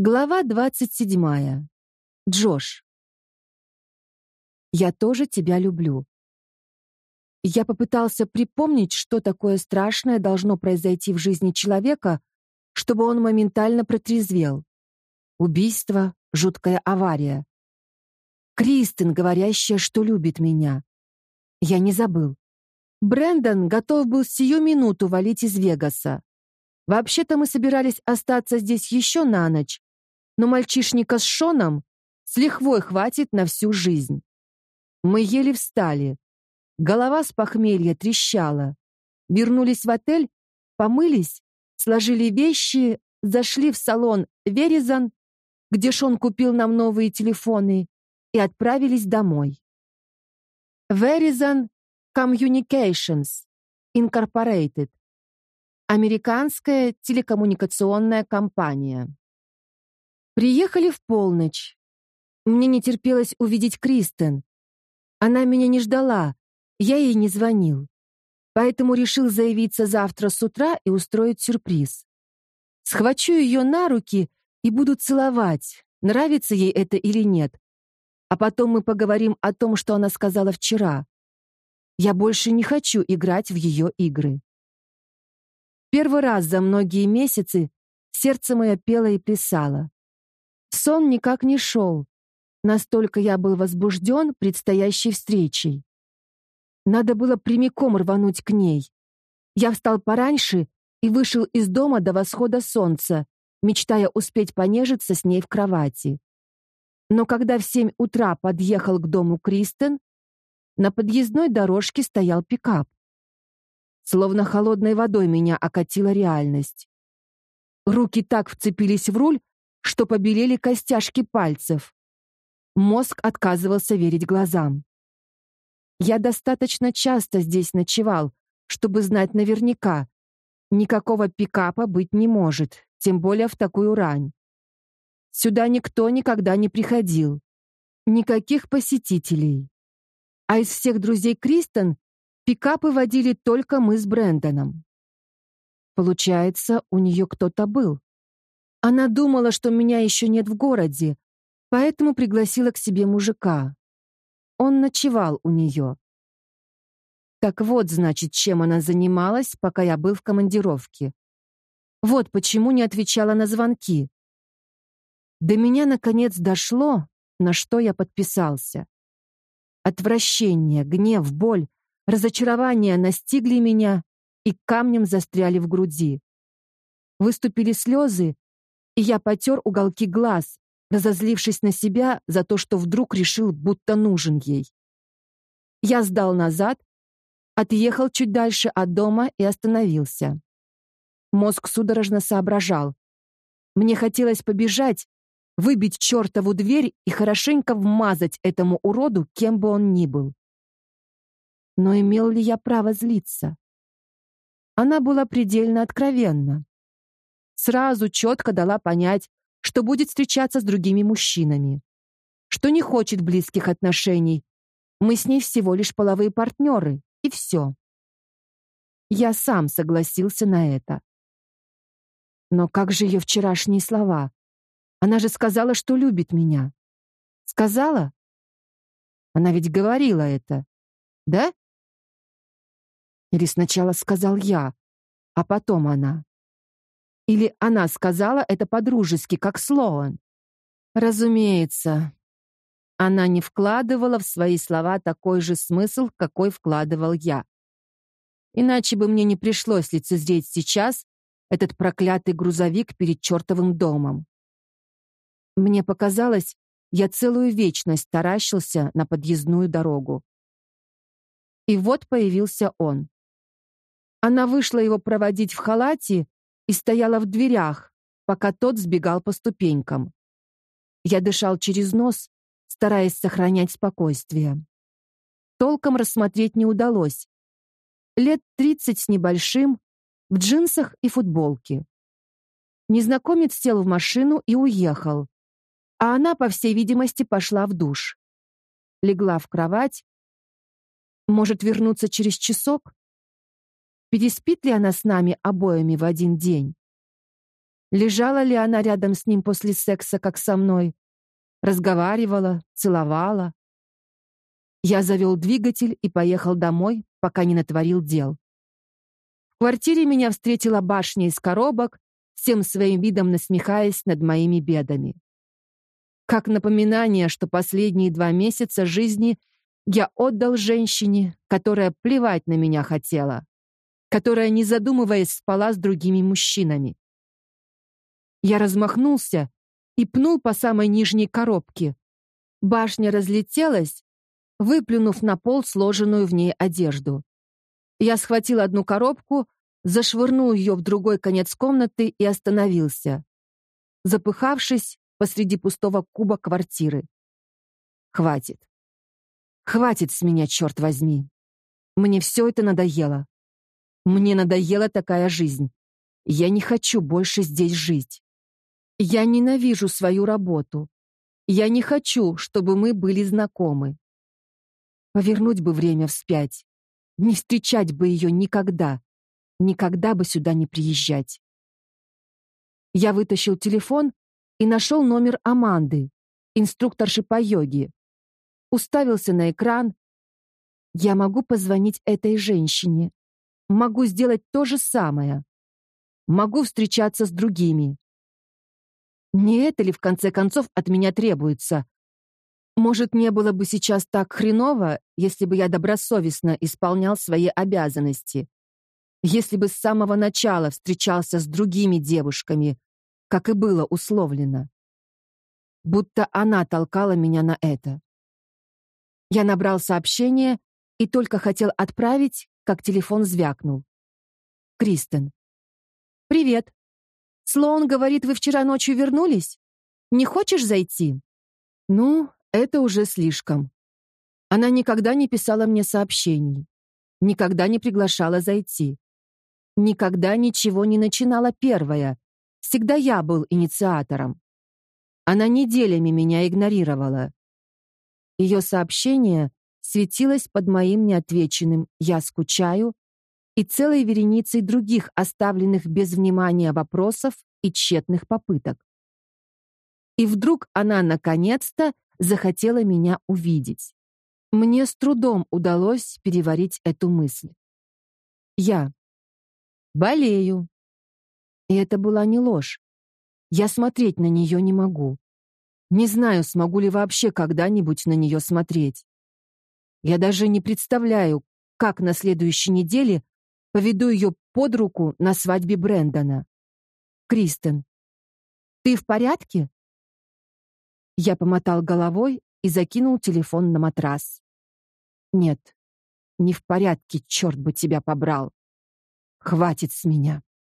Глава двадцать седьмая. Джош. Я тоже тебя люблю. Я попытался припомнить, что такое страшное должно произойти в жизни человека, чтобы он моментально протрезвел. Убийство, жуткая авария. Кристин, говорящая, что любит меня. Я не забыл. Брэндон готов был сию минуту валить из Вегаса. Вообще-то мы собирались остаться здесь еще на ночь, но мальчишника с Шоном с лихвой хватит на всю жизнь. Мы еле встали. Голова с похмелья трещала. Вернулись в отель, помылись, сложили вещи, зашли в салон «Веризан», где Шон купил нам новые телефоны, и отправились домой. Verizon Communications Incorporated. Американская телекоммуникационная компания. Приехали в полночь. Мне не терпелось увидеть Кристен. Она меня не ждала, я ей не звонил. Поэтому решил заявиться завтра с утра и устроить сюрприз. Схвачу ее на руки и буду целовать, нравится ей это или нет. А потом мы поговорим о том, что она сказала вчера. Я больше не хочу играть в ее игры. Первый раз за многие месяцы сердце мое пело и плясало. Сон никак не шел. Настолько я был возбужден предстоящей встречей. Надо было прямиком рвануть к ней. Я встал пораньше и вышел из дома до восхода солнца, мечтая успеть понежиться с ней в кровати. Но когда в семь утра подъехал к дому Кристен, на подъездной дорожке стоял пикап. Словно холодной водой меня окатила реальность. Руки так вцепились в руль, что побелели костяшки пальцев. Мозг отказывался верить глазам. Я достаточно часто здесь ночевал, чтобы знать наверняка, никакого пикапа быть не может, тем более в такую рань. Сюда никто никогда не приходил. Никаких посетителей. А из всех друзей Кристен пикапы водили только мы с Брэндоном. Получается, у нее кто-то был. Она думала, что меня еще нет в городе, поэтому пригласила к себе мужика. Он ночевал у нее. Так вот, значит, чем она занималась, пока я был в командировке. Вот почему не отвечала на звонки. До меня, наконец, дошло, на что я подписался. Отвращение, гнев, боль, разочарование настигли меня и камнем застряли в груди. Выступили слезы, и я потер уголки глаз, разозлившись на себя за то, что вдруг решил, будто нужен ей. Я сдал назад, отъехал чуть дальше от дома и остановился. Мозг судорожно соображал. Мне хотелось побежать, выбить чертову дверь и хорошенько вмазать этому уроду, кем бы он ни был. Но имел ли я право злиться? Она была предельно откровенна сразу четко дала понять, что будет встречаться с другими мужчинами, что не хочет близких отношений. Мы с ней всего лишь половые партнеры, и все. Я сам согласился на это. Но как же ее вчерашние слова? Она же сказала, что любит меня. Сказала? Она ведь говорила это. Да? Или сначала сказал я, а потом она. Или она сказала это по-дружески, как Слоан? Разумеется. Она не вкладывала в свои слова такой же смысл, какой вкладывал я. Иначе бы мне не пришлось лицезреть сейчас этот проклятый грузовик перед чертовым домом. Мне показалось, я целую вечность таращился на подъездную дорогу. И вот появился он. Она вышла его проводить в халате и стояла в дверях, пока тот сбегал по ступенькам. Я дышал через нос, стараясь сохранять спокойствие. Толком рассмотреть не удалось. Лет тридцать с небольшим, в джинсах и футболке. Незнакомец сел в машину и уехал, а она, по всей видимости, пошла в душ. Легла в кровать. Может вернуться через часок? Переспит ли она с нами обоими в один день? Лежала ли она рядом с ним после секса, как со мной? Разговаривала, целовала. Я завел двигатель и поехал домой, пока не натворил дел. В квартире меня встретила башня из коробок, всем своим видом насмехаясь над моими бедами. Как напоминание, что последние два месяца жизни я отдал женщине, которая плевать на меня хотела, которая, не задумываясь, спала с другими мужчинами. Я размахнулся и пнул по самой нижней коробке. Башня разлетелась, выплюнув на пол сложенную в ней одежду. Я схватил одну коробку, зашвырнул ее в другой конец комнаты и остановился, запыхавшись посреди пустого куба квартиры. Хватит. Хватит с меня, черт возьми. Мне все это надоело. Мне надоела такая жизнь. Я не хочу больше здесь жить. Я ненавижу свою работу. Я не хочу, чтобы мы были знакомы. Повернуть бы время вспять. Не встречать бы ее никогда. Никогда бы сюда не приезжать. Я вытащил телефон и нашел номер Аманды, инструкторши по йоге. Уставился на экран. Я могу позвонить этой женщине. Могу сделать то же самое. Могу встречаться с другими. Не это ли, в конце концов, от меня требуется? Может, не было бы сейчас так хреново, если бы я добросовестно исполнял свои обязанности? Если бы с самого начала встречался с другими девушками, как и было условлено. Будто она толкала меня на это. Я набрал сообщение и только хотел отправить, как телефон звякнул. Кристен. «Привет. Слоун говорит, вы вчера ночью вернулись? Не хочешь зайти?» «Ну, это уже слишком. Она никогда не писала мне сообщений, никогда не приглашала зайти, никогда ничего не начинала первая, Всегда я был инициатором. Она неделями меня игнорировала. Ее сообщение светилось под моим неотвеченным «я скучаю» и целой вереницей других оставленных без внимания вопросов и тщетных попыток. И вдруг она, наконец-то, захотела меня увидеть. Мне с трудом удалось переварить эту мысль. Я болею, и это была не ложь. Я смотреть на нее не могу. Не знаю, смогу ли вообще когда-нибудь на нее смотреть. Я даже не представляю, как на следующей неделе поведу ее под руку на свадьбе Брэндона. Кристен, ты в порядке? Я помотал головой и закинул телефон на матрас. Нет, не в порядке, черт бы тебя побрал. Хватит с меня.